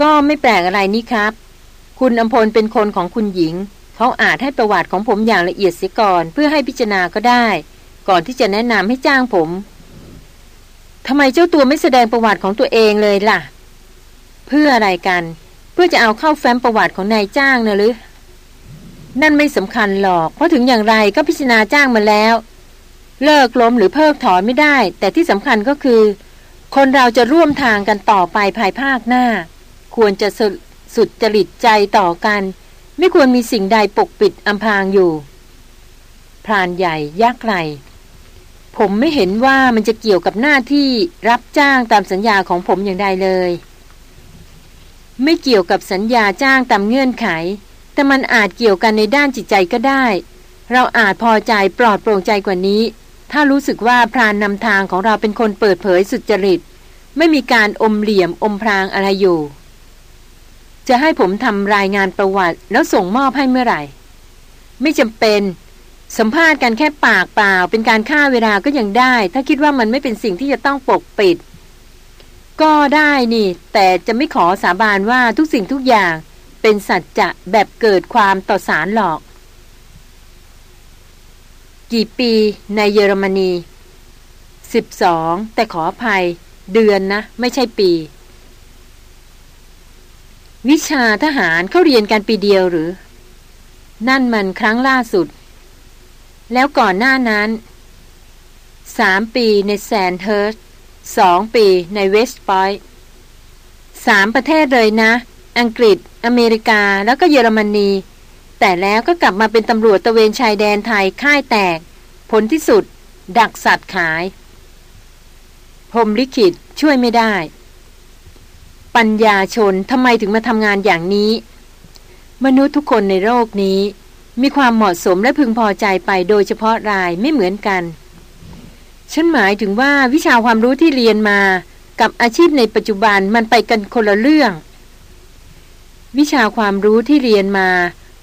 ก็ไม่แปลกอะไรนี่ครับ คุณอำพลเป็นคนของคุณหญิง เขาอาจให้ประวัติของผมอย่างละเอียดเสียก่อนเพื่อให้พิจารณาก็ได้ ก่อนที่จะแนะนำให้จ้างผมทำไมเจ้าตัวไม่แสดงประวัติของตัวเองเลยล่ะ เพื่ออะไรกัน เพื่อจะเอาเข้าแฟ้มประวัติของนายจ้างนะหรือ นั่นไม่สำคัญหรอก เพราะถึงอย่างไรก็พิจารณาจ้างมาแล้ว เลิกล้มหรือเพิกถอนไม่ได้ แต่ที่สำคัญก็คือ คนเราจะร่วมทางกันต่อไปภายภาคหน้า ควรจะสสุดจริตใจต่อกัน ไม่ควรมีสิ่งใดปกปิดอำพรางอยู่ พรานใหญ่ยักไหลผมไม่เห็นว่ามันจะเกี่ยวกับหน้าที่รับจ้างตามสัญญาของผมอย่างใดเลย ไม่เกี่ยวกับสัญญาจ้างตามเงื่อนไข แต่มันอาจเกี่ยวกันในด้านจิตใจก็ได้ เราอาจพอใจปลอดโปร่งใจกว่านี้ ถ้ารู้สึกว่าพรานนำทางของเราเป็นคนเปิดเผยสุจริต ไม่มีการอมเหลี่ยมอมพรางอะไรอยู่ จะให้ผมทำรายงานประวัติ แล้วส่งมอบให้เมื่อไหร่ ไม่จำเป็น สัมภาษณ์กันแค่ปากเปล่า เป็นการฆ่าเวลาก็ยังได้ ถ้าคิดว่ามันไม่เป็นสิ่งที่จะต้องปกปิด ก็ได้นี่ แต่จะไม่ขอสาบานว่าทุกสิ่งทุกอย่าง เป็นสัจจะแบบเกิดความต่อสารหรอก กี่ปีในเยอรมนีสิบสองแต่ขออภัย เดือนนะ ไม่ใช่ปี วิชาทหารเขาเรียนกันปีเดียวหรือ นั่นมันครั้งล่าสุด แล้วก่อนหน้านั้นสามปีในแซนเฮิร์สสองปีในเวสต์พอยต์สามประเทศเลยนะ อังกฤษ อเมริกาแล้วก็เยอรมนี แต่แล้วก็กลับมาเป็นตำรวจตะเวนชายแดนไทยค่ายแตก ผลที่สุด ดักสัตว์ขายพรมลิขิตช่วยไม่ได้ ปัญญาชนทำไมถึงมาทำงานอย่างนี้ มนุษย์ทุกคนในโลกนี้ มีความเหมาะสมและพึงพอใจไปโดยเฉพาะรายไม่เหมือนกันฉันหมายถึงว่าวิชาความรู้ที่เรียนมา กับอาชีพในปัจจุบันมันไปกันคนละเรื่อง วิชาความรู้ที่เรียนมา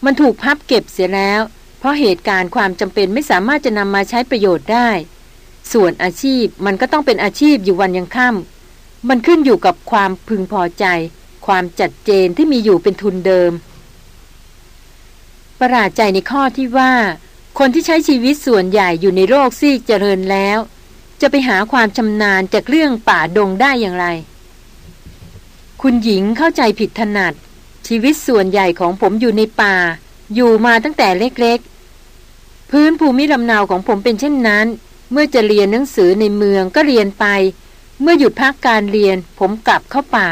มันถูกพับเก็บเสียแล้ว เพราะเหตุการณ์ความจำเป็นไม่สามารถจะนำมาใช้ประโยชน์ได้ ส่วนอาชีพมันก็ต้องเป็นอาชีพอยู่วันยังค่ำ มันขึ้นอยู่กับความพึงพอใจ ความจัดเจนที่มีอยู่เป็นทุนเดิม ประหลาดใจในข้อที่ว่า คนที่ใช้ชีวิตส่วนใหญ่อยู่ในโลกซีกเจริญแล้ว จะไปหาความชำนาญจากเรื่องป่าดงได้อย่างไร คุณหญิงเข้าใจผิดถนัด ชีวิตส่วนใหญ่ของผมอยู่ในป่า อยู่มาตั้งแต่เล็กๆ พื้นภูมิลำเนาของผมเป็นเช่นนั้น เมื่อจะเรียนหนังสือในเมืองก็เรียนไป เมื่อหยุดพักการเรียน ผมกลับเข้าป่า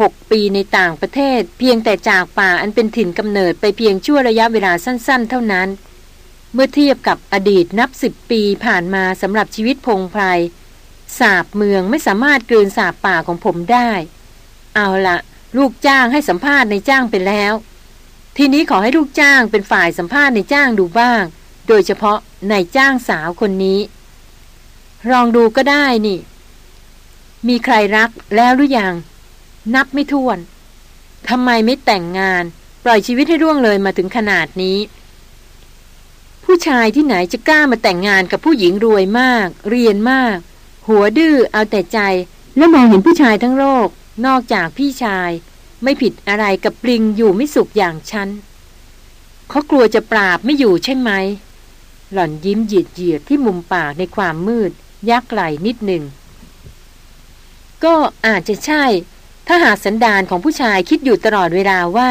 หกปีในต่างประเทศ เพียงแต่จากป่าอันเป็นถิ่นกำเนิดไปเพียงชั่วระยะเวลาสั้น ๆ เท่านั้น เมื่อเทียบกับอดีตนับสิบปีผ่านมาสำหรับชีวิตพงไพรสาบเมืองไม่สามารถเกินสาบป่าของผมได้ เอาละลูกจ้างให้สัมภาษณ์ในจ้างไปแล้ว ทีนี้ขอให้ลูกจ้างเป็นฝ่ายสัมภาษณ์ในจ้างดูบ้าง โดยเฉพาะในจ้างสาวคนนี้ลองดูก็ได้นี่ มีใครรักแล้วหรือยัง นับไม่ถ้วนทำไมไม่แต่งงาน ปล่อยชีวิตให้ร่วงเลยมาถึงขนาดนี้ ผู้ชายที่ไหนจะกล้ามาแต่งงานกับผู้หญิงรวยมาก เรียนมาก หัวดื้อเอาแต่ใจ แล้วมองเห็นผู้ชายทั้งโลก นอกจากพี่ชาย ไม่ผิดอะไรกับปลิงอยู่ไม่สุขอย่างฉันเขากลัวจะปราบไม่อยู่ใช่ไหม หล่อนยิ้มหยียดเหยียดที่มุมปากในความมืด ยักไหลนิดหนึ่ง ก็อาจจะใช่ ถ้าหากสันดานของผู้ชายคิดอยู่ตลอดเวลาว่า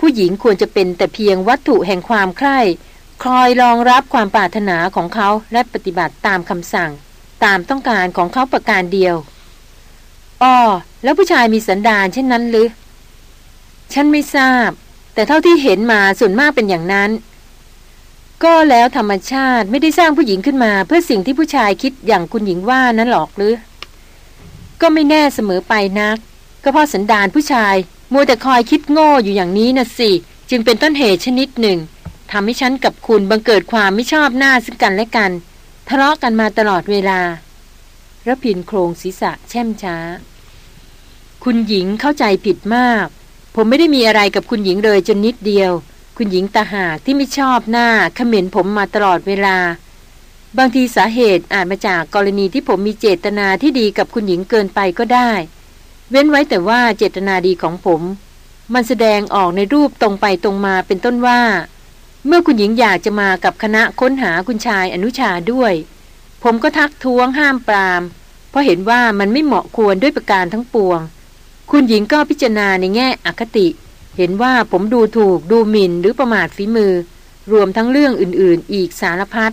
ผู้หญิงควรจะเป็นแต่เพียงวัตถุแห่งความใคร่คอยรองรับความปรารถนาของเขาและปฏิบัติตามคำสั่ง ตามต้องการของเขาประการเดียวอ๋อแล้วผู้ชายมีสันดานเช่นนั้นหรือ ฉันไม่ทราบ แต่เท่าที่เห็นมาส่วนมากเป็นอย่างนั้น ก็แล้วธรรมชาติไม่ได้สร้างผู้หญิงขึ้นมา เพื่อสิ่งที่ผู้ชายคิดอย่างคุณหญิงว่านั้นหรอกหรือ ก็ไม่แน่เสมอไปนัก ก็เพราะสันดานผู้ชาย มัวแต่คอยคิดโง่อยู่อย่างนี้นะสิ จึงเป็นต้นเหตุชนิดหนึ่งทำให้ฉันกับคุณบังเกิดความไม่ชอบหน้าซึ่งกันและกัน ทะเลาะกันมาตลอดเวลาระพินโครงศีรษะแช่มช้า คุณหญิงเข้าใจผิดมาก ผมไม่ได้มีอะไรกับคุณหญิงเลยจนนิดเดียว คุณหญิงตาหากที่ไม่ชอบหน้าเขม็นผมมาตลอดเวลา บางทีสาเหตุอาจมาจากกรณีที่ผมมีเจตนาที่ดีกับคุณหญิงเกินไปก็ได้ เว้นไว้แต่ว่าเจตนาดีของผม มันแสดงออกในรูปตรงไปตรงมาเป็นต้นว่า เมื่อคุณหญิงอยากจะมากับคณะค้นหาคุณชายอนุชาด้วย ผมก็ทักท้วงห้ามปราม เพราะเห็นว่ามันไม่เหมาะควรด้วยประการทั้งปวง คุณหญิงก็พิจารณาในแง่อคติ เห็นว่าผมดูถูกดูหมิ่นหรือประมาทฝีมือ รวมทั้งเรื่องอื่น ๆ อีกสารพัด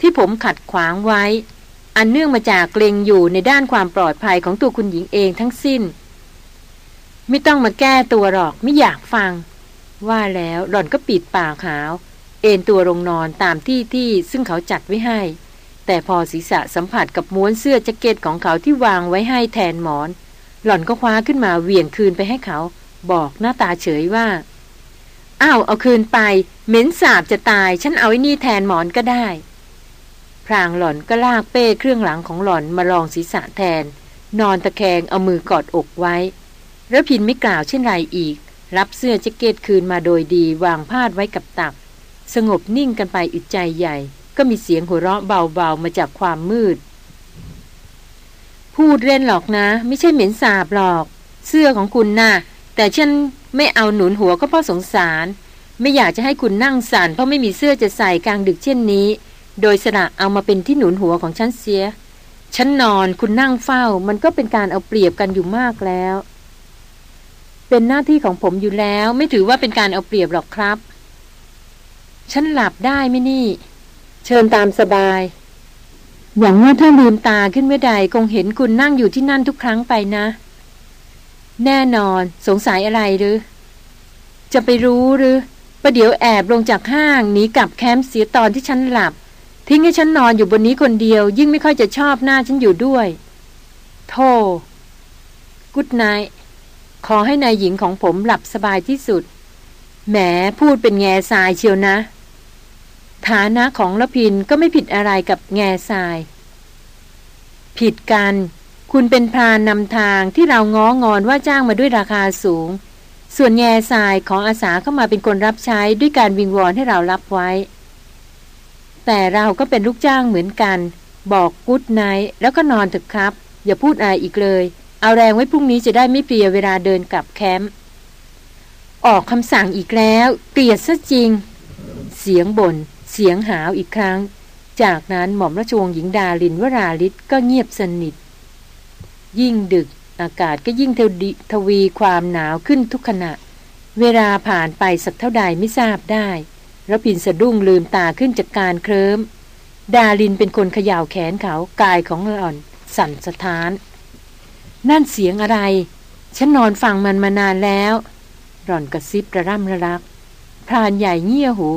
ที่ผมขัดขวางไว้ อันเนื่องมาจากเกรงอยู่ในด้านความปลอดภัยของตัวคุณหญิงเองทั้งสิ้น ไม่ต้องมาแก้ตัวหรอกไม่อยากฟัง ว่าแล้วหล่อนก็ปิดปากขาว เอนตัวลงนอนตามที่ที่ซึ่งเขาจัดไว้ให้ แต่พอศีรษะสัมผัสกับม้วนเสื้อแจ็คเก็ตของเขาที่วางไว้ให้แทนหมอน หล่อนก็คว้าขึ้นมาเหวี่ยงคืนไปให้เขา บอกหน้าตาเฉยว่าอ้าวเอาคืนไป เหม็นสาบจะตาย ฉันเอาไอ้นี่แทนหมอนก็ได้ พรางหล่อนก็ลากเป้เครื่องหลังของหล่อนมาลองศีรษะแทน นอนตะแคงเอามือกอดอกไว้แล้วพินไม่กล่าวเช่นไรอีก รับเสื้อแจ็คเก็ตคืนมาโดยดีวางพาดไว้กับตัก สงบนิ่งกันไปอึดใจใหญ่ ก็มีเสียงหัวเราะเบาๆมาจากความมืด พูดเล่นหรอกนะ ไม่ใช่เหม็นสาบหรอก เสื้อของคุณนะ่ะ แต่ฉันไม่เอาหนุนหัวก็เพราะสงสาร ไม่อยากจะให้คุณนั่งสั่นเพราะไม่มีเสื้อจะใส่กลางดึกเช่นนี้ โดยสระเอามาเป็นที่หนุนหัวของฉันเสีย ฉันนอนคุณนั่งเฝ้า มันก็เป็นการเอาเปรียบกันอยู่มากแล้ว เป็นหน้าที่ของผมอยู่แล้ว ไม่ถือว่าเป็นการเอาเปรียบหรอกครับ ฉันหลับได้ไหมนี่ เชิญตามสบายหวังว่าถ้าลืมตาขึ้นเมื่อใดคงเห็นคุณนั่งอยู่ที่นั่นทุกครั้งไปนะ แน่นอนสงสัยอะไรหรือ จะไปรู้หรือประเดี๋ยวแอบลงจากห้างหนีกลับแคมป์เสียตอนที่ฉันหลับ ทิ้งให้ฉันนอนอยู่บนนี้คนเดียว ยิ่งไม่ค่อยจะชอบหน้าฉันอยู่ด้วยโธ่กุดไนขอให้นายหญิงของผมหลับสบายที่สุด แหมพูดเป็นแง่ทรายเชียวนะ ฐานะของละพินก็ไม่ผิดอะไรกับแง่ทราย ผิดกัน คุณเป็นพรานนำทางที่เราง้องอนว่าจ้างมาด้วยราคาสูง ส่วนแง่ทรายของอาสาเข้ามาเป็นคนรับใช้ด้วยการวิงวอนให้เรารับไว้ แต่เราก็เป็นลูกจ้างเหมือนกัน บอกกุ๊ดไนท์แล้วก็นอนเถอะครับ อย่าพูดอะไรอีกเลย เอาแรงไว้พรุ่งนี้จะได้ไม่เปลียเวลาเดินกลับแคมป์ออกคำสั่งอีกแล้ว เกลียดซะจริง เสียงบน่นเสียงหาวอีกครั้ง จากนั้นหม่อมราชวงศ์หญิงดาลินวราลิศก็เงียบสนิท ยิ่งดึกอากาศก็ยิ่งทวีความหนาวขึ้นทุกขณะ เวลาผ่านไปสักเท่าใดไม่ทราบได้ ระพินสะดุ้งลืมตาขึ้นจากการเคลิ้ม ดาลินเป็นคนเขย่าแขนเขากายของหล่อน สั่นสะท้าน นั่นเสียงอะไร ฉันนอนฟังมันมานานแล้ว หล่อนกระซิบระร่ำระรัก พรานใหญ่เงี่ยหู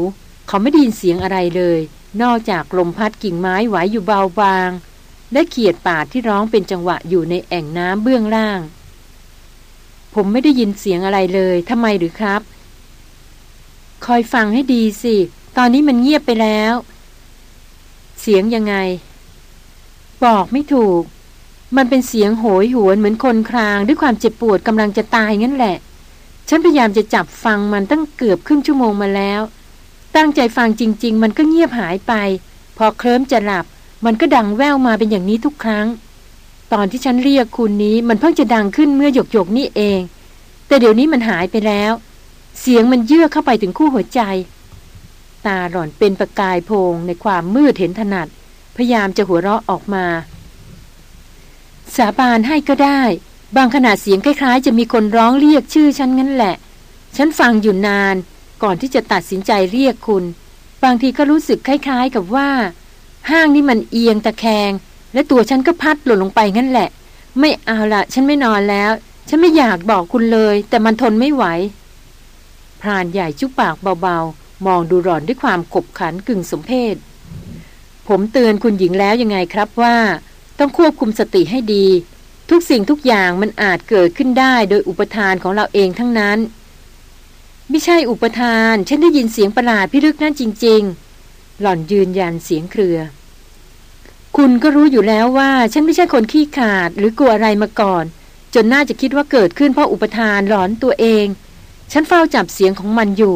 เขาไม่ได้ยินเสียงอะไรเลย นอกจากลมพัดกิ่งไม้ไหวอยู่เบาบาง และเขียดป่าที่ร้องเป็นจังหวะอยู่ในแอ่งน้ำเบื้องล่าง ผมไม่ได้ยินเสียงอะไรเลยทำไมหรือครับ คอยฟังให้ดีสิ ตอนนี้มันเงียบไปแล้ว เสียงยังไง บอกไม่ถูก มันเป็นเสียงโหยหวนเหมือนคนคราง ด้วยความเจ็บปวดกำลังจะตายงั้นแหละ ฉันพยายามจะจับฟังมันตั้งเกือบครึ่งชั่วโมงมาแล้ว ตั้งใจฟังจริง ๆ มันก็เงียบหายไป พอเคลิ้มจะหลับ มันก็ดังแว่วมาเป็นอย่างนี้ทุกครั้ง ตอนที่ฉันเรียกคุณนี้มันเพิ่งจะดังขึ้นเมื่อหยกหยกนี่เอง แต่เดี๋ยวนี้มันหายไปแล้ว เสียงมันเยื่อเข้าไปถึงคู่หัวใจ ตาหล่อนเป็นประกายโพงในความมืดเห็นถนัด พยายามจะหัวเราะออกมา สาบานให้ก็ได้ บางขณะเสียงคล้ายๆ จะมีคนร้องเรียกชื่อฉันงั้นแหละ ฉันฟังอยู่นาน ก่อนที่จะตัดสินใจเรียกคุณ บางทีก็รู้สึกคล้ายๆ กับว่า ห้างนี่มันเอียงตะแคง และตัวฉันก็พัดหล่นลงไปงั้นแหละ ไม่เอาละฉันไม่นอนแล้ว ฉันไม่อยากบอกคุณเลย แต่มันทนไม่ไหว พรานใหญ่จุปากเบาๆ มองดูหล่อนด้วยความขบขันกึ่งสมเพศ ผมเตือนคุณหญิงแล้วยังไงครับว่า ต้องควบคุมสติให้ดี ทุกสิ่งทุกอย่างมันอาจเกิดขึ้นได้โดยอุปทานของเราเองทั้งนั้น ไม่ใช่อุปทาน ฉันได้ยินเสียงประหลาดพิรึกนั่นจริง ๆ หล่อนยืนยันเสียงเครือ คุณก็รู้อยู่แล้วว่า ฉันไม่ใช่คนขี้ขาดหรือกลัวอะไรมาก่อน จนน่าจะคิดว่าเกิดขึ้นเพราะอุปทานหลอนตัวเอง ฉันเฝ้าจับเสียงของมันอยู่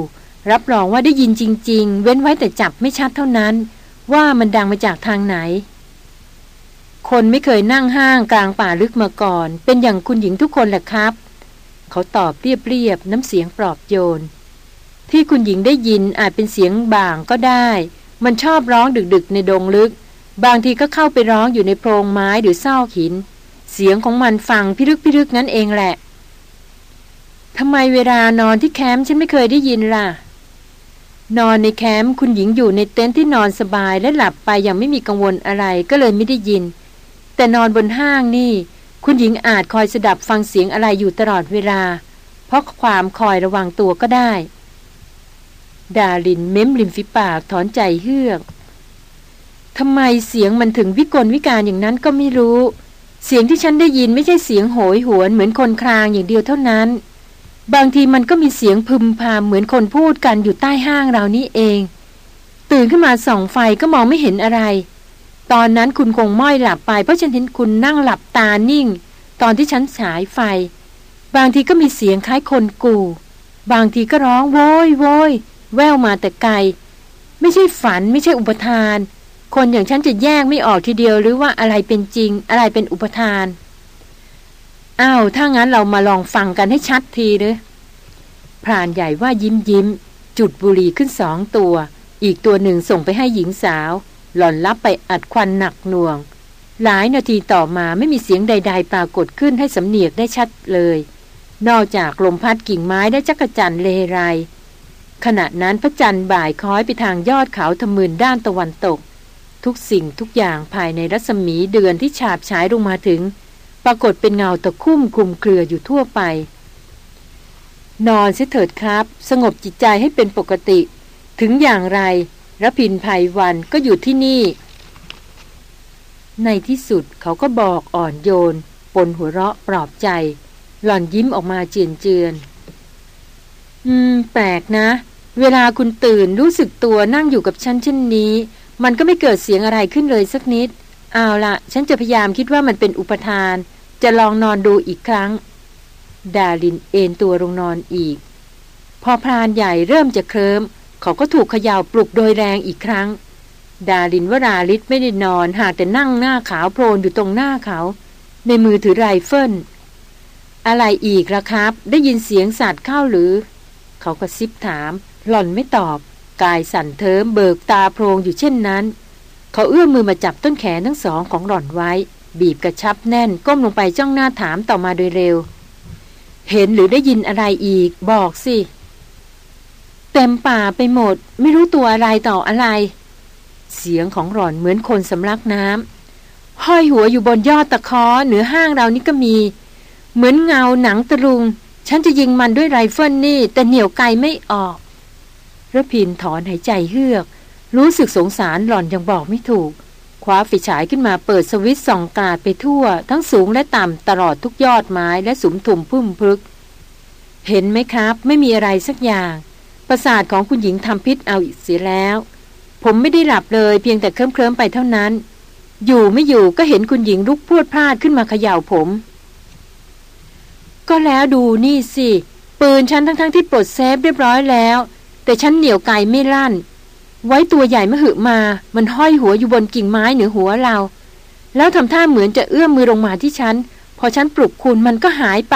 รับรองว่าได้ยินจริง ๆ เว้นไว้แต่จับไม่ชัดเท่านั้น ว่ามันดังมาจากทางไหน คนไม่เคยนั่งห้างกลางป่าลึกมาก่อน เป็นอย่างคุณหญิงทุกคนแหละครับ เขาตอบเรียบๆน้ำเสียงปลอบโยน ที่คุณหญิงได้ยินอาจเป็นเสียงบ่างก็ได้ มันชอบร้องดึกๆในดงลึก บางทีก็เข้าไปร้องอยู่ในโพรงไม้หรือซอกหิน เสียงของมันฟังพิรึกพิรึกนั่นเองแหละ ทำไมเวลานอนที่แคมป์ฉันไม่เคยได้ยินล่ะ นอนในแคมป์คุณหญิงอยู่ในเต็นท์ที่นอนสบายและหลับไปอย่างไม่มีกังวลอะไรก็เลยไม่ได้ยิน แต่นอนบนห้างนี่ คุณหญิงอาจคอยสดับฟังเสียงอะไรอยู่ตลอดเวลา เพราะความคอยระวังตัวก็ได้ ดาลินเม้มริมฝีปากถอนใจเฮือกทำไมเสียงมันถึงวิกลวิการอย่างนั้นก็ไม่รู้ เสียงที่ฉันได้ยินไม่ใช่เสียงโหยหวนเหมือนคนครางอย่างเดียวเท่านั้น บางทีมันก็มีเสียงพึมพำเหมือนคนพูดกันอยู่ใต้ห้างเรานี่เอง ตื่นขึ้นมาส่องไฟก็มองไม่เห็นอะไร ตอนนั้นคุณคงม้อยหลับไปเพราะฉันเห็นคุณนั่งหลับตานิ่ง ตอนที่ฉันฉายไฟ บางทีก็มีเสียงคล้ายคนกู่ บางทีก็ร้องโวยโวยแววมาแต่ไกล ไม่ใช่ฝันไม่ใช่อุปทาน คนอย่างฉันจะแยกไม่ออกทีเดียวหรือว่าอะไรเป็นจริง อะไรเป็นอุปทาน อ้าว ถ้างั้นเรามาลองฟังกันให้ชัดทีเลยพรานใหญ่ว่ายิ้มยิ้ม จุดบุหรี่ขึ้นสองตัว อีกตัวหนึ่งส่งไปให้หญิงสาว หล่อนรับไปอัดควันหนักหน่วง หลายนาทีต่อมาไม่มีเสียงใด ๆ ปรากฏขึ้นให้สำเนียกได้ชัดเลย นอกจากลมพัดกิ่งไม้และจักรจันเลไรขณะนั้นพระจันทร์บ่ายคล้อยไปทางยอดเขาทมืนด้านตะวันตก ทุกสิ่งทุกอย่างภายในรัศมีเดือนที่ฉาบฉายลงมาถึง ปรากฏเป็นเงาตะคุ่มคลุมเครืออยู่ทั่วไป นอนเสถิดครับ สงบจิตใจให้เป็นปกติ ถึงอย่างไรรพินภัยวันก็อยู่ที่นี่ ในที่สุดเขาก็บอกอ่อนโยน ปนหัวเราะปลอบใจ หล่อนยิ้มออกมาเจียนเจือน อืม แปลกนะ เวลาคุณตื่นรู้สึกตัวนั่งอยู่กับฉันเช่นนี้ มันก็ไม่เกิดเสียงอะไรขึ้นเลยสักนิด เอาละฉันจะพยายามคิดว่ามันเป็นอุปทาน จะลองนอนดูอีกครั้ง ดาลินเอนตัวลงนอนอีก พอพรานใหญ่เริ่มจะเคลิ้มเขาก็ถูกเขย่าปลุกโดยแรงอีกครั้ง ดาลินวราลิศไม่ได้นอนหากแต่นั่งหน้าขาวโพลนอยู่ตรงหน้าเขา ในมือถือไรเฟิลอะไรอีกล่ะครับ ได้ยินเสียงสัตว์เข้าหรือ เขากระซิบถาม หล่อนไม่ตอบ กายสั่นเทิ้มเบิกตาโพลงอยู่เช่นนั้น เขาเอื้อมมือมาจับต้นแขนทั้งสองของหล่อนไว้ บีบกระชับแน่นก้มลงไปจ้องหน้าถามต่อมาโดยเร็ว เห็นหรือได้ยินอะไรอีก บอกสิ เต็มป่าไปหมด ไม่รู้ตัวอะไรต่ออะไร เสียงของหล่อนเหมือนคนสำลักน้ำห้อยหัวอยู่บนยอดตะคอเหนือห้างเรานี่ก็มี เหมือนเงาหนังตะลุง ฉันจะยิงมันด้วยไรเฟิลนี่ แต่เหนียวไกลไม่ออกระพินถอนหายใจเฮือก รู้สึกสงสารหล่อนยังบอกไม่ถูก คว้าฝีฉายขึ้นมาเปิดสวิตส่องกาดไปทั่ว ทั้งสูงและต่ำตลอดทุกยอดไม้และสุมถุมพุ่มพลึก เห็นไหมครับ ไม่มีอะไรสักอย่าง ประสาทของคุณหญิงทำพิษเอาอีกเสียแล้ว ผมไม่ได้หลับเลยเพียงแต่เคลิ้มเคลิ้มไปเท่านั้น อยู่ไม่อยู่ก็เห็นคุณหญิงลุกพวดพลาดขึ้นมาเขย่าผม ก็แล้วดูนี่สิปืนฉันทั้งๆทที่ปลดเซฟเรียบร้อยแล้ว แต่ฉันเหนียวไกไม่ลั่น ไว้ตัวใหญ่มาหึมา มันห้อยหัวอยู่บนกิ่งไม้เหนือหัวเรา แล้วทำท่าเหมือนจะเอื้อมมือลงมาที่ฉัน พอฉันปลุกคุณมันก็หายไป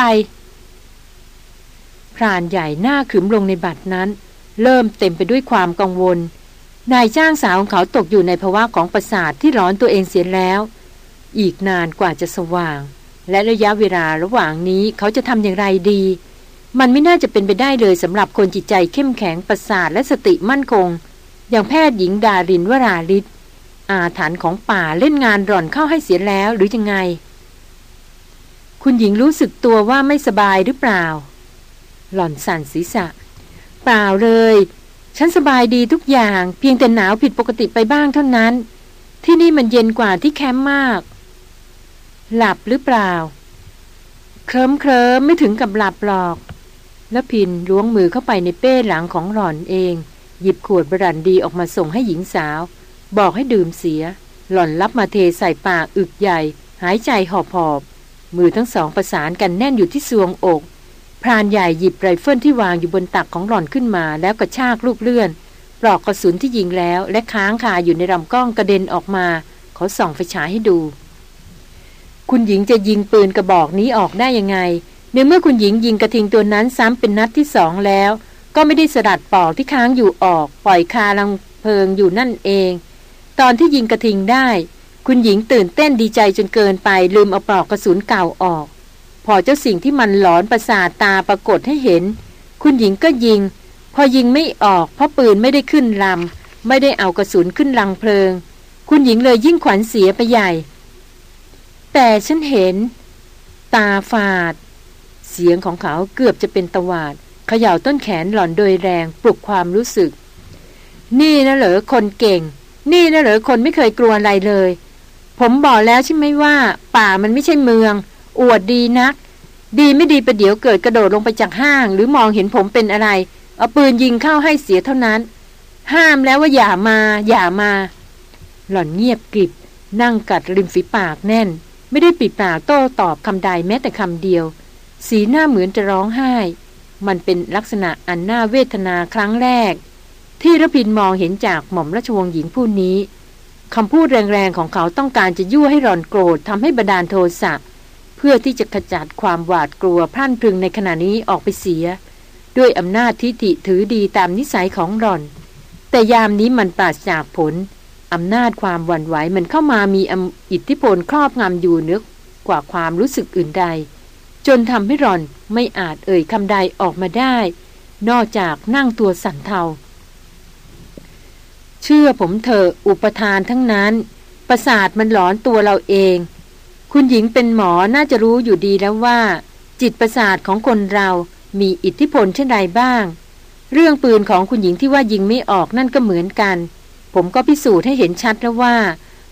พรานใหญ่หน้าขึมลงในบัดนั้น เริ่มเต็มไปด้วยความกังวล นายจ้างสาวของเขาตกอยู่ในภาวะของประสาทที่ร้อนตัวเองเสียแล้ว อีกนานกว่าจะสว่าง และระยะเวลาระหว่างนี้เขาจะทำอย่างไรดี มันไม่น่าจะเป็นไปได้เลยสำหรับคนจิตใจเข้มแข็งประสาทและสติมั่นคง อย่างแพทย์หญิงดารินวราลิศอาถรรพ์ของป่าเล่นงานร่อนเข้าให้เสียแล้วหรือยังไง คุณหญิงรู้สึกตัวว่าไม่สบายหรือเปล่า หล่อนสั่นศีรษะ เปล่าเลย ฉันสบายดีทุกอย่าง เพียงแต่หนาวผิดปกติไปบ้างเท่านั้น ที่นี่มันเย็นกว่าที่แคมป์มาก หลับหรือเปล่า เคลิ้มเคลิมไม่ถึงกับหลับหรอก แล้วพินล้วงมือเข้าไปในเป้หลังของหล่อนเอง หยิบขวดบรันดีออกมาส่งให้หญิงสาว บอกให้ดื่มเสีย หล่อนรับมาเทใส่ปากอึกใหญ่ หายใจหอบหอบมือทั้งสองประสานกันแน่นอยู่ที่ทรวงอก พรานใหญ่หยิบไรเฟิลที่วางอยู่บนตักของหล่อนขึ้นมา แล้วกระชากลูกเลื่อน ปลอกกระสุนที่ยิงแล้ว และค้างคาอยู่ในลำกล้องกระเด็นออกมา เขาส่องไฟฉายให้ดู คุณหญิงจะยิงปืนกระบอกนี้ออกได้ยังไง ในเมื่อคุณหญิงยิงกระทิงตัวนั้นซ้ำเป็นนัดที่สองแล้ว ก็ไม่ได้สลัดปลอกที่ค้างอยู่ออกปล่อยคารังเพลิงอยู่นั่นเอง ตอนที่ยิงกระทิงได้ คุณหญิงตื่นเต้นดีใจจนเกินไปลืมเอาปลอกกระสุนเก่าออก พอเจ้าสิ่งที่มันหลอนประสาทตาปรากฏให้เห็น คุณหญิงก็ยิง พอยิงไม่ออกเพราะปืนไม่ได้ขึ้นลำไม่ได้เอากระสุนขึ้นลังเพลิง คุณหญิงเลยยิ่งขวัญเสียไปใหญ่ แต่ฉันเห็น ตาฝาด เสียงของเขาเกือบจะเป็นตวาด ขย่าต้นแขนหล่อนโดยแรงปลุกความรู้สึก นี่นะเหรอคนเก่ง นี่นะเหรอคนไม่เคยกลัวอะไรเลย ผมบอกแล้วใช่ไหมว่า ป่ามันไม่ใช่เมือง อวดดีนัก ดีไม่ดีประเดี๋ยวเกิดกระโดดลงไปจากห้าง หรือมองเห็นผมเป็นอะไร เอาปืนยิงเข้าให้เสียเท่านั้น ห้ามแล้วว่าอย่ามา อย่ามา หล่อนเงียบกริบ นั่งกัดริมฝีปากแน่น ไม่ได้ปิดปากโต้ตอบคำใดแม้แต่คำเดียว สีหน้าเหมือนจะร้องไห้ มันเป็นลักษณะอันน่าเวทนาครั้งแรก ที่ระพินมองเห็นจากหม่อมราชวงศ์หญิงผู้นี้คำพูดแรงๆของเขาต้องการจะยั่วให้รอนโกรธทำให้บดาลโทสะเพื่อที่จะขจัดความหวาดกลัวพรั่นพรึงในขณะนี้ออกไปเสีย ด้วยอำนาจทิฏฐิถือดีตามนิสัยของรอน แต่ยามนี้มันปราศจากผลอำนาจความหวั่นไหวมันเข้ามามีอิทธิพลครอบงำอยู่เนื้อกว่าความรู้สึกอื่นใด จนทำให้รอนไม่อาจเอ่ยคำใดออกมาได้ นอกจากนั่งตัวสั่นเทา เชื่อผมเถอะอุปทานทั้งนั้น ประสาทมันหลอนตัวเราเอง คุณหญิงเป็นหมอน่าจะรู้อยู่ดีแล้วว่า จิตประสาทของคนเรามีอิทธิพลเช่นใดบ้าง เรื่องปืนของคุณหญิงที่ว่ายิงไม่ออกนั่นก็เหมือนกัน ผมก็พิสูจน์ให้เห็นชัดแล้วว่า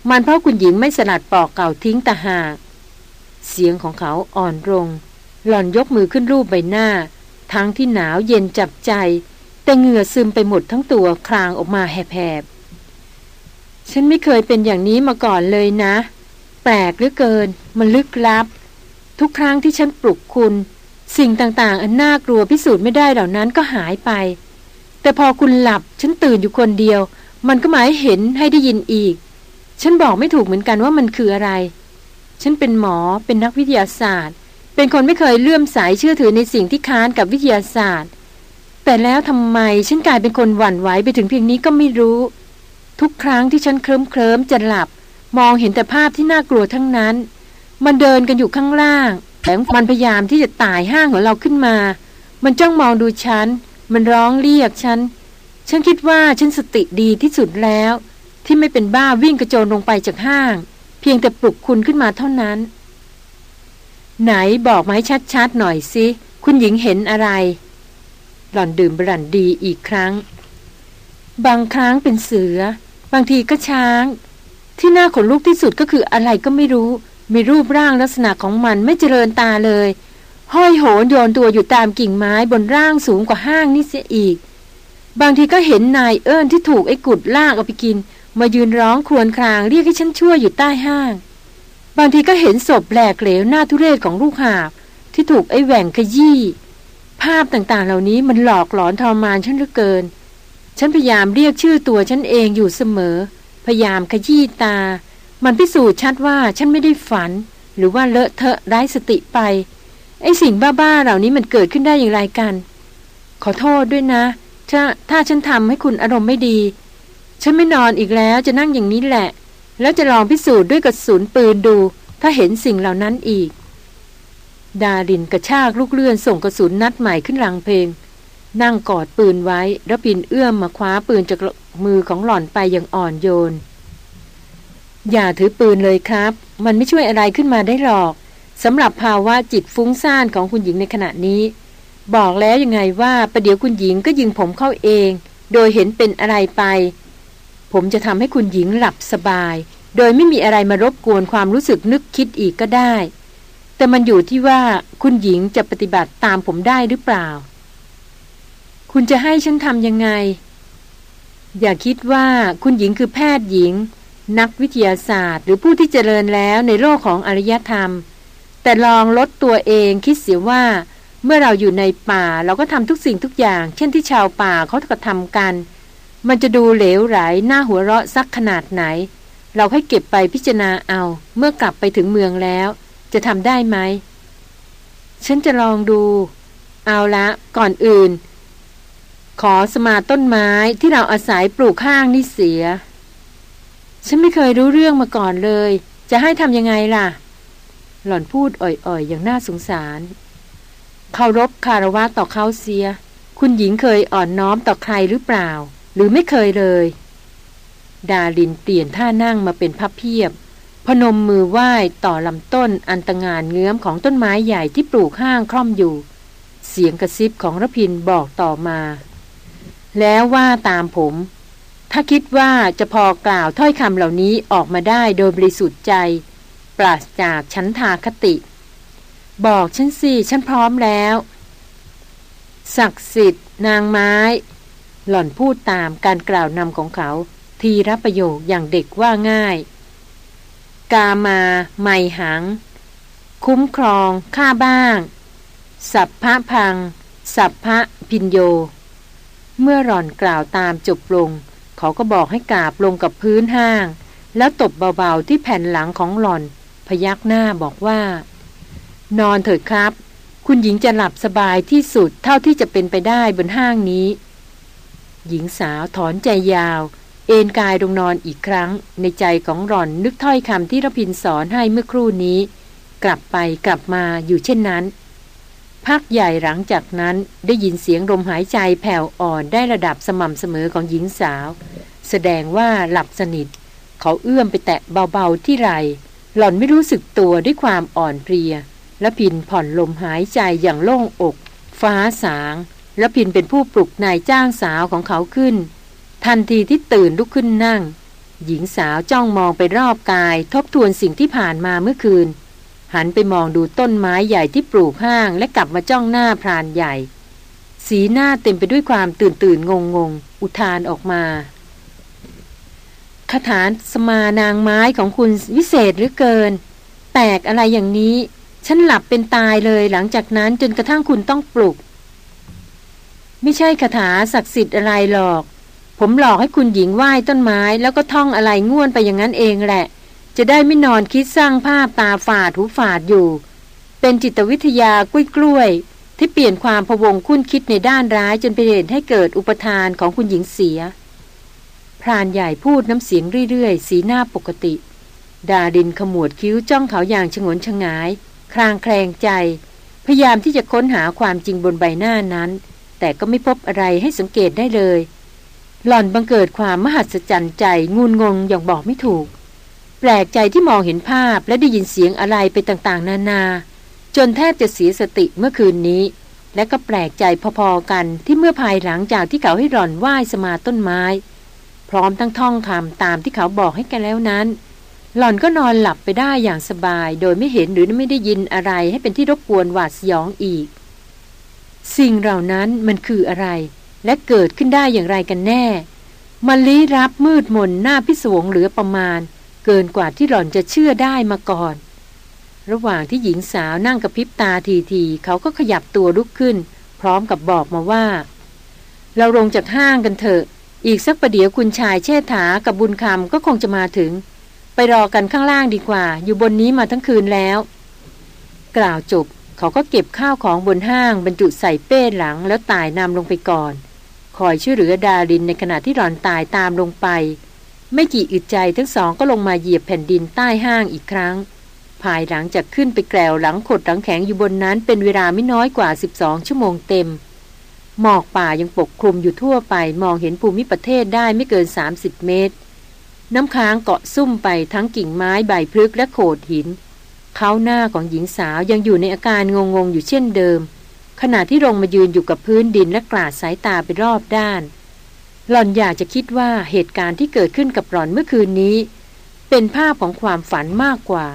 มันเพราะคุณหญิงไม่สลัดปอกเก่าทิ้งตาหาก เสียงของเขาอ่อนลง หล่อนยกมือขึ้นรูปใบหน้า ทั้งที่หนาวเย็นจับใจ แต่เหงื่อซึมไปหมดทั้งตัวคลางออกมาแหบๆ ฉันไม่เคยเป็นอย่างนี้มาก่อนเลยนะ แปลกเหลือเกิน มันลึกลับ ทุกครั้งที่ฉันปลุกคุณ สิ่งต่างๆ อันน่ากลัวพิสูจน์ไม่ได้เหล่านั้นก็หายไป แต่พอคุณหลับฉันตื่นอยู่คนเดียว มันก็หมายเห็นให้ได้ยินอีก ฉันบอกไม่ถูกเหมือนกันว่ามันคืออะไร ฉันเป็นหมอ เป็นนักวิทยาศาสตร์ เป็นคนไม่เคยเลื่อมสายเชื่อถือในสิ่งที่ค้านกับวิทยาศาสตร์ แต่แล้วทำไมฉันกลายเป็นคนหวั่นไหวไปถึงเพียงนี้ก็ไม่รู้ ทุกครั้งที่ฉันเคลิ้มเคลิ้มจะหลับ มองเห็นแต่ภาพที่น่ากลัวทั้งนั้น มันเดินกันอยู่ข้างล่างแต่มันพยายามที่จะตายห้างของเราขึ้นมา มันจ้องมองดูฉัน มันร้องเรียกฉัน ฉันคิดว่าฉันสติดีที่สุดแล้ว ที่ไม่เป็นบ้าวิ่งกระโจนลงไปจากห้าง เพียงแต่ปลุกคุณขึ้นมาเท่านั้น ไหนบอกมาให้ชัดๆหน่อยสิ คุณหญิงเห็นอะไร หล่อนดื่มบรันดีอีกครั้ง บางครั้งเป็นเสือ บางทีก็ช้าง ที่หน้าขนลุกที่สุดก็คืออะไรก็ไม่รู้ มีรูปร่างลักษณะของมันไม่เจริญตาเลย ห้อยโหนโยนตัวอยู่ตามกิ่งไม้บนร่างสูงกว่าห้างนี่เสียอีก บางทีก็เห็นนายเอิญที่ถูกไอ้กุดลากเอาไปกิน มายืนร้องครวญครางเรียกให้ฉันช่วยอยู่ใต้ห้าง บางทีก็เห็นศพแหลกเหลวหน้าทุเรศของลูกหาบ ที่ถูกไอ้แหว่งขยี้ ภาพต่างๆเหล่านี้มันหลอกหลอนทรมานฉันเหลือเกิน ฉันพยายามเรียกชื่อตัวฉันเองอยู่เสมอ พยายามขยี้ตา มันพิสูจน์ชัดว่าฉันไม่ได้ฝัน หรือว่าเลอะเทอะไร้สติไป ไอ้สิ่งบ้าๆเหล่านี้มันเกิดขึ้นได้อย่างไรกัน ขอโทษด้วยนะ ถ้าถ้าฉันทำให้คุณอารมณ์ไม่ดี ฉันไม่นอนอีกแล้วจะนั่งอย่างนี้แหละ แล้วจะลองพิสูจน์ด้วยกระสุนปืนดู ถ้าเห็นสิ่งเหล่านั้นอีก ดารินกระชากลูกเลื่อนส่งกระสุนนัดใหม่ขึ้นรังเพลง นั่งกอดปืนไว้แล้วปินเอื้อมมาคว้าปืนจากมือของหล่อนไปอย่างอ่อนโยน อย่าถือปืนเลยครับ มันไม่ช่วยอะไรขึ้นมาได้หรอกสำหรับภาวะจิตฟุ้งซ่านของคุณหญิงในขณะนี้ บอกแล้วยังไงว่าประเดี๋ยวคุณหญิงก็ยิงผมเข้าเอง โดยเห็นเป็นอะไรไป ผมจะทำให้คุณหญิงหลับสบาย โดยไม่มีอะไรมารบกวนความรู้สึกนึกคิดอีกก็ได้ แต่มันอยู่ที่ว่าคุณหญิงจะปฏิบัติตามผมได้หรือเปล่า คุณจะให้ฉันทำยังไง อย่าคิดว่าคุณหญิงคือแพทย์หญิง นักวิทยาศาสตร์ หรือผู้ที่เจริญแล้วในโลกของอริยธรรม แต่ลองลดตัวเองคิดเสียว่า เมื่อเราอยู่ในป่าเราก็ทำทุกสิ่งทุกอย่าง เช่นที่ชาวป่าเขากระทำกัน มันจะดูเหลวไหลหน้าหัวเราะสักขนาดไหน เราให้เก็บไปพิจารณาเอา เมื่อกลับไปถึงเมืองแล้ว จะทำได้ไหม ฉันจะลองดู เอาละ ก่อนอื่น ขอสมาต้นไม้ที่เราอาศัยปลูกข้างนี่เสีย ฉันไม่เคยรู้เรื่องมาก่อนเลย จะให้ทำยังไงล่ะ หล่อนพูดอ่อยๆ อย่างน่าสงสารเคารพคารวะต่อเขาเสีย คุณหญิงเคยอ่อนน้อมต่อใครหรือเปล่า หรือไม่เคยเลย ดาลินเปลี่ยนท่านั่งมาเป็นพับเพียบ พนมมือไหว้ต่อลำต้นอันตงานเงื้อมของต้นไม้ใหญ่ที่ปลูกห้างคล่อมอยู่ เสียงกระซิบของรพินบอกต่อมา แล้วว่าตามผม ถ้าคิดว่าจะพอกล่าวถ้อยคำเหล่านี้ออกมาได้โดยบริสุทธิ์ใจ ปราศจากชั้นทาคติ บอกฉันสิฉันพร้อมแล้วศักดิ์สิทธิ์นางไม้ หล่อนพูดตามการกล่าวนำของเขา ทีรับประโยคอย่างเด็กว่าง่าย กามา ไมหัง คุ้มครองข้าบ้าง สัพพะพัง สัพพะพินโย เมื่อหล่อนกล่าวตามจบลง เขาก็บอกให้กราบลงกับพื้นห้าง แล้วตบเบาๆที่แผ่นหลังของหล่อน พยักหน้าบอกว่า นอนเถิดครับ คุณหญิงจะหลับสบายที่สุดเท่าที่จะเป็นไปได้บนห้างนี้ หญิงสาวถอนใจยาว เอนกายลงนอนอีกครั้ง ในใจของหล่อนนึกถ้อยคำที่รพินสอนให้เมื่อครู่นี้ กลับไปกลับมาอยู่เช่นนั้น พักใหญ่หลังจากนั้นได้ยินเสียงลมหายใจแผ่วอ่อนได้ระดับสม่ำเสมอของหญิงสาว แสดงว่าหลับสนิท เขาเอื้อมไปแตะเบาๆที่ไหลหล่อนไม่รู้สึกตัวด้วยความอ่อนเพลีย และพินผ่อนลมหายใจอย่างโล่งอก ฟ้าสาง และพินเป็นผู้ปลุกนายจ้างสาวของเขาขึ้น ทันทีที่ตื่นลุกขึ้นนั่ง หญิงสาวจ้องมองไปรอบกาย ทบทวนสิ่งที่ผ่านมาเมื่อคืน หันไปมองดูต้นไม้ใหญ่ที่ปลูกห้างและกลับมาจ้องหน้าพรานใหญ่ สีหน้าเต็มไปด้วยความตื่นตื่นงงงอุทานออกมาคาถาสมานางไม้ของคุณวิเศษหรือเกิน แตกอะไรอย่างนี้ ฉันหลับเป็นตายเลยหลังจากนั้นจนกระทั่งคุณต้องปลุก ไม่ใช่คาถาศักดิ์สิทธิ์อะไรหรอก ผมหลอกให้คุณหญิงไหว้ต้นไม้ แล้วก็ท่องอะไรง่วนไปอย่างนั้นเองแหละ จะได้ไม่นอนคิดสร้างภาพตาฝาดหูฝาดอยู่ เป็นจิตวิทยากล้วยกล้วยที่เปลี่ยนความพวงคุ้นคิดในด้านร้ายจนเป็นเหตุให้เกิดอุปทานของคุณหญิงเสีย พรานใหญ่พูดน้ำเสียงเรื่อยๆ สีหน้าปกติ ดาดินขมวดคิ้วจ้องเขาอย่างฉงนชงาย คลางแคลงใจ พยายามที่จะค้นหาความจริงบนใบหน้านั้น แต่ก็ไม่พบอะไรให้สังเกตได้เลย หล่อนบังเกิดความมหัศจรรย์ใจงุนงงอย่างบอกไม่ถูก แปลกใจที่มองเห็นภาพและได้ยินเสียงอะไรไปต่างๆ นานา จนแทบจะเสียสติเมื่อคืนนี้ และก็แปลกใจพอๆกันที่เมื่อภายหลังจากที่เขาให้หล่อนไหว้สมาต้นไม้ พร้อมทั้งท่องคำตามที่เขาบอกให้กันแล้วนั้น หล่อนก็นอนหลับไปได้อย่างสบาย โดยไม่เห็นหรือไม่ได้ยินอะไรให้เป็นที่รบกวนหวาดสยองอีก สิ่งเหล่านั้นมันคืออะไร และเกิดขึ้นได้อย่างไรกันแน่ มันลี้รับมืดมนหน้าพิศวงเหลือประมาณ เกินกว่าที่หล่อนจะเชื่อได้มาก่อน ระหว่างที่หญิงสาวนั่งกระพริบตาทีๆเขาก็ขยับตัวลุกขึ้น พร้อมกับบอกมาว่า เราลงจากห้างกันเถอะ อีกสักประเดี๋ยวคุณชายเชษฐากับบุญคำก็คงจะมาถึง ไปรอกันข้างล่างดีกว่า อยู่บนนี้มาทั้งคืนแล้ว กล่าวจบ เขาก็เก็บข้าวของบนห้างบรรจุใส่เป้หลังแล้วตายนำลงไปก่อน คอยช่วยเหลือดารินในขณะที่หลอนตายตามลงไป ไม่กี่อึดใจทั้งสองก็ลงมาเหยียบแผ่นดินใต้ห้างอีกครั้ง ภายหลังจากขึ้นไปแกลวหลังขดหลังแข็งอยู่บนนั้นเป็นเวลาไม่น้อยกว่า 12 ชั่วโมงเต็ม หมอกป่ายังปกคลุมอยู่ทั่วไปมองเห็นภูมิประเทศได้ไม่เกิน 30 เมตร น้ำค้างเกาะซุ่มไปทั้งกิ่งไม้ใบพลึกและโขดหิน เขาหน้าของหญิงสาวยังอยู่ในอาการงงๆอยู่เช่นเดิม ขณะที่ลงมายืนอยู่กับพื้นดินและกลาดสายตาไปรอบด้าน หล่อนอยากจะคิดว่าเหตุการณ์ที่เกิดขึ้นกับหล่อนเมื่อคืนนี้ เป็นภาพของความฝันมากกว่า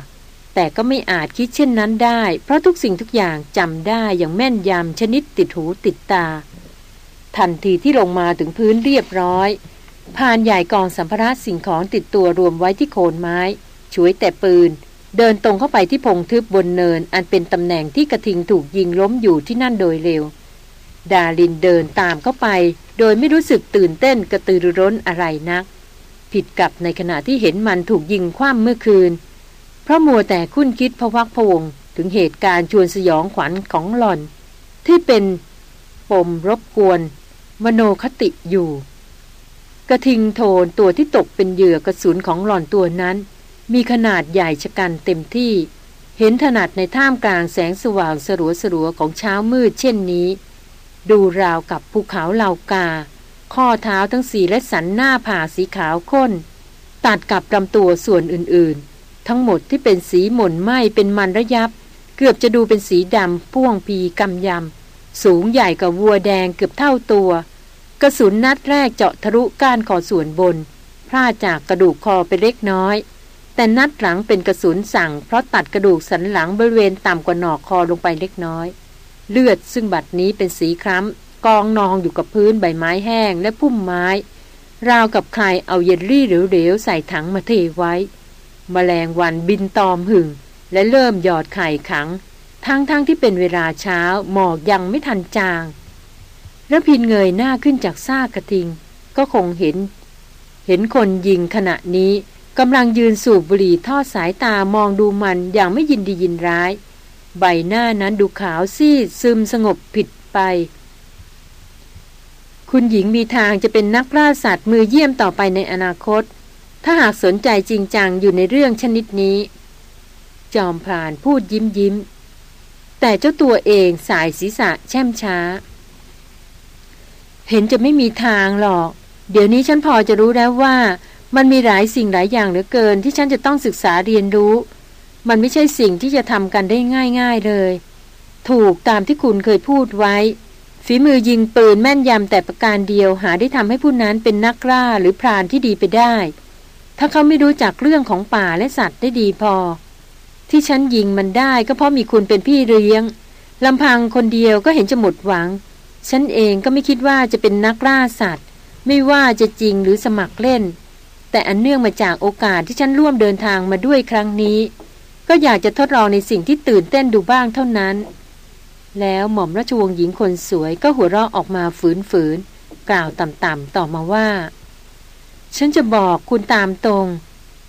แต่ก็ไม่อาจคิดเช่นนั้นได้ เพราะทุกสิ่งทุกอย่างจำได้อย่างแม่นยำชนิดติดหูติดตา ทันทีที่ลงมาถึงพื้นเรียบร้อยพานใหญ่กองสัมภาระสิ่งของติดตัวรวมไว้ที่โคนไม้ ช่วยแต่ปืน เดินตรงเข้าไปที่พงทึบบนเนิน อันเป็นตำแหน่งที่กระทิงถูกยิงล้มอยู่ที่นั่นโดยเร็ว ดาลินเดินตามเข้าไป โดยไม่รู้สึกตื่นเต้นกระตือรือร้นอะไรนัก ผิดกับในขณะที่เห็นมันถูกยิงคว่ำเมื่อคืน เพราะมัวแต่คุ้นคิดพวักพวงถึงเหตุการณ์ชวนสยองขวัญของหล่อน ที่เป็นปมรบกวน มโนคติอยู่ กระทิงโทนตัวที่ตกเป็นเหยื่อกระสุนของหล่อนตัวนั้น มีขนาดใหญ่ชะกันเต็มที่ เห็นถนัดในท่ามกลางแสงสว่างสลัวสลัวของเช้ามืดเช่นนี้ ดูราวกับภูเขาเหล่ากา ข้อเท้าทั้งสี่และสันหน้าผ่าสีขาวข้น ตัดกับลำตัวส่วนอื่นๆ ทั้งหมดที่เป็นสีหม่นไหมเป็นมันระยับ เกือบจะดูเป็นสีดำพ่วงพีกำยำ สูงใหญ่กว่าวัวแดงเกือบเท่าตัว กระสุนนัดแรกเจาะทะลุก้านคอส่วนบนพลาดจากกระดูกคอไปเล็กน้อย แต่นัดหลังเป็นกระสุนสั่ง เพราะตัดกระดูกสันหลังบริเวณต่ำกว่าหนอกคอลงไปเล็กน้อย เลือดซึ่งบัดนี้เป็นสีคล้ำกองนองอยู่กับพื้นใบไม้แห้งและพุ่มไม้ ราวกับใครเอาเยลลี่เหลวๆใส่ถังมาเทไว้มแมลงวันบินตอมหึ่ง และเริ่มหยอดไข่ขัง ทั้งๆทที่เป็นเวลาเช้าหมอกยังไม่ทันจางระพินเงยหน้าขึ้นจากซากกระทิง ก็คงเห็น เห็นคนยิงขณะนี้ กำลังยืนสูบบุหรี่ทอดสายตามองดูมันอย่างไม่ยินดียินร้าย ใบหน้านั้นดูขาวซีดซึมสงบผิดไป คุณหญิงมีทางจะเป็นนักล่าสัตว์มือเยี่ยมต่อไปในอนาคต ถ้าหากสนใจจริงจังอยู่ในเรื่องชนิดนี้ จอมพรานพูดยิ้มยิ้ม แต่เจ้าตัวเองสายศีรษะแช่มช้า เห็นจะไม่มีทางหรอก เดี๋ยวนี้ฉันพอจะรู้แล้วว่า มันมีหลายสิ่งหลายอย่างเหลือเกินที่ฉันจะต้องศึกษาเรียนรู้ มันไม่ใช่สิ่งที่จะทำกันได้ง่าย ๆเลย ถูกตามที่คุณเคยพูดไว้ ฝีมือยิงปืนแม่นยำแต่ประการเดียวหาได้ทำให้ผู้นั้นเป็นนักล่าหรือพรานที่ดีไปได้ ถ้าเขาไม่รู้จักเรื่องของป่าและสัตว์ได้ดีพอ ที่ฉันยิงมันได้ก็เพราะมีคุณเป็นพี่เลี้ยงลำพังคนเดียวก็เห็นจะหมดหวัง ฉันเองก็ไม่คิดว่าจะเป็นนักล่าสัตว์ ไม่ว่าจะจริงหรือสมัครเล่น แต่อันเนื่องมาจากโอกาสที่ฉันร่วมเดินทางมาด้วยครั้งนี้ ก็อยากจะทดลองในสิ่งที่ตื่นเต้นดูบ้างเท่านั้น แล้วหม่อมราชวงศ์หญิงคนสวยก็หัวเราะออกมาฝืนๆกล่าวต่ำๆต่อมาว่า ฉันจะบอกคุณตามตรง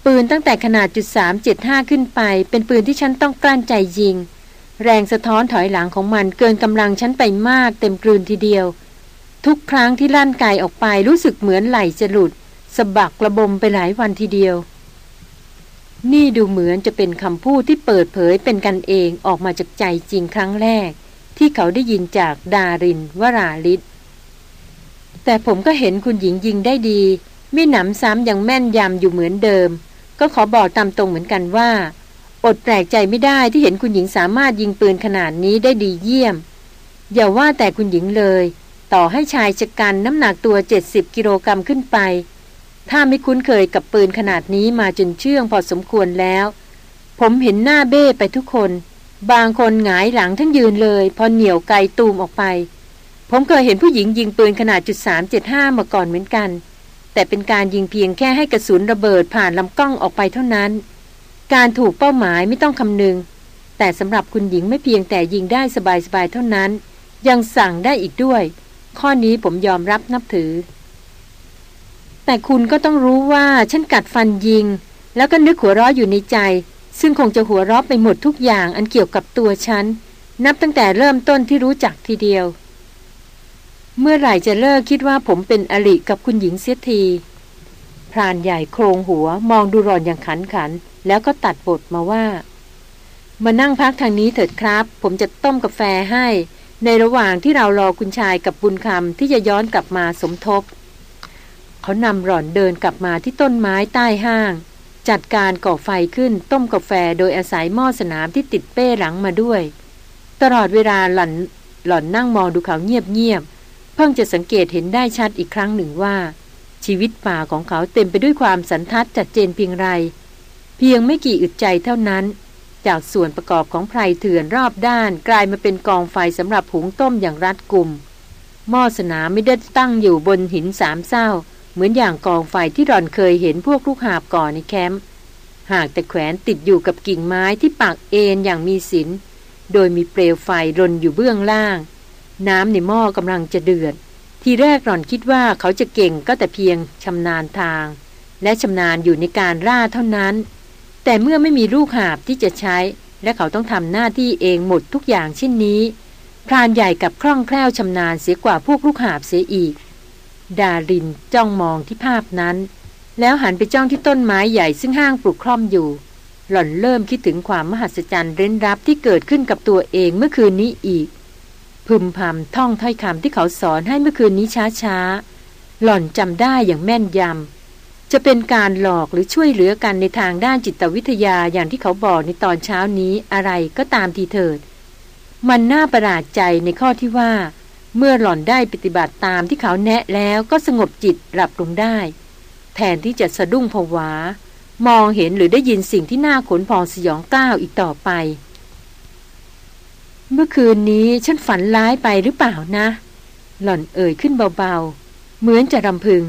ปืนตั้งแต่ขนาดจุดสามเจ็ดห้าขึ้นไป เป็นปืนที่ฉันต้องกลั้นใจยิง แรงสะท้อนถอยหลังของมันเกินกำลังฉันไปมากเต็มกลืนทีเดียว ทุกครั้งที่ลั่นไกออกไปรู้สึกเหมือนไหลจะหลุด สะบักระบมไปหลายวันทีเดียว นี่ดูเหมือนจะเป็นคำพูดที่เปิดเผยเป็นกันเองออกมาจากใจจริงครั้งแรก ที่เขาได้ยินจากดารินวราลิศแต่ผมก็เห็นคุณหญิงยิงได้ดีไม่หนำซ้ำยังแม่นยำอยู่เหมือนเดิม ก็ขอบอกตามตรงเหมือนกันว่า อดแปลกใจไม่ได้ที่เห็นคุณหญิงสามารถยิงปืนขนาดนี้ได้ดีเยี่ยม อย่าว่าแต่คุณหญิงเลย ต่อให้ชายชะกันน้ำหนักตัว 70 กิโลกรัมขึ้นไป ถ้าไม่คุ้นเคยกับปืนขนาดนี้มาจนเชื่องพอสมควรแล้ว ผมเห็นหน้าเบ้ไปทุกคน บางคนหงายหลังทั้งยืนเลย พอเหนี่ยวไกตูมออกไป ผมเคยเห็นผู้หญิงยิงปืนขนาดจุดสามเจ็ดห้ามาก่อนเหมือนกัน แต่เป็นการยิงเพียงแค่ให้กระสุนระเบิดผ่านลำกล้องออกไปเท่านั้น การถูกเป้าหมายไม่ต้องคำนึง แต่สำหรับคุณหญิงไม่เพียงแต่ยิงได้สบายๆเท่านั้น ยังสั่งได้อีกด้วย ข้อนี้ผมยอมรับนับถือ แต่คุณก็ต้องรู้ว่าฉันกัดฟันยิง แล้วก็นึกหัวเราะอยู่ในใจ ซึ่งคงจะหัวเราะไปหมดทุกอย่างอันเกี่ยวกับตัวฉัน นับตั้งแต่เริ่มต้นที่รู้จักทีเดียว เมื่อไหร่จะเลิกคิดว่าผมเป็นอลิกับคุณหญิงเสียทีพรานใหญ่โครงหัวมองดูรอนอย่างขันขัน แล้วก็ตัดบทมาว่า มานั่งพักทางนี้เถิดครับ ผมจะต้มกาแฟให้ ในระหว่างที่เรารอคุณชายกับบุญคำที่จะย้อนกลับมาสมทบ เขานำหล่อนเดินกลับมาที่ต้นไม้ใต้ห้าง จัดการก่อไฟขึ้นต้มกาแฟโดยอาศัยหม้อสนามที่ติดเป้หลังมาด้วย ตลอดเวลาหล่อนหล่อนนั่งมองดูเขาเงียบๆเพิ่งจะสังเกตเห็นได้ชัดอีกครั้งหนึ่งว่า ชีวิตป่าของเขาเต็มไปด้วยความสันทัดจัดเจนเพียงไร เพียงไม่กี่อึดใจเท่านั้น จากส่วนประกอบของไพรเถื่อนรอบด้าน กลายมาเป็นกองไฟสำหรับหุงต้มอย่างรัดกุมหม้อสนามไม่ได้ตั้งอยู่บนหินสามเศร้า เหมือนอย่างกองไฟที่รอนเคยเห็นพวกลูกหาบก่อนในแคมป์หากแต่แขวนติดอยู่กับกิ่งไม้ที่ปากเอ็นอย่างมีศิลโดยมีเปลวไฟรนอยู่เบื้องล่าง น้ำในหม้อกำลังจะเดือด ทีแรกหล่อนคิดว่าเขาจะเก่งก็แต่เพียงชำนาญทาง และชำนาญอยู่ในการล่าเท่านั้น แต่เมื่อไม่มีลูกหาบที่จะใช้ และเขาต้องทำหน้าที่เองหมดทุกอย่างเช่นนี้พรานใหญ่กับคล่องแคล่วชำนาญเสียกว่าพวกลูกหาบเสียอีก ดารินจ้องมองที่ภาพนั้น แล้วหันไปจ้องที่ต้นไม้ใหญ่ซึ่งห้างปลูกคล่อมอยู่ หล่อนเริ่มคิดถึงความมหัศจรรย์เร้นรับที่เกิดขึ้นกับตัวเองเมื่อคืนนี้อีก พึมพำท่องถ้อยคำที่เขาสอนให้เมื่อคืนนี้ช้าๆ หล่อนจำได้อย่างแม่นยำ จะเป็นการหลอกหรือช่วยเหลือกันในทางด้านจิตวิทยาอย่างที่เขาบอกในตอนเช้านี้อะไรก็ตามทีเถิด มันน่าประหลาดใจในข้อที่ว่า เมื่อหล่อนได้ปฏิบัติตามที่เขาแนะแล้วก็สงบจิตหลับลงได้ แทนที่จะสะดุ้งผวา มองเห็นหรือได้ยินสิ่งที่น่าขนพองสยองก้าวอีกต่อไป เมื่อคืนนี้ฉันฝันร้ายไปหรือเปล่านะ หล่อนเอ่ยขึ้นเบาๆ เหมือนจะรำพึง